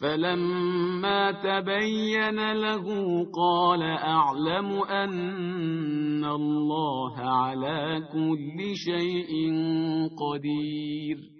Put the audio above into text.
فلما تبين له قال أعلم أن الله على كل شيء قدير.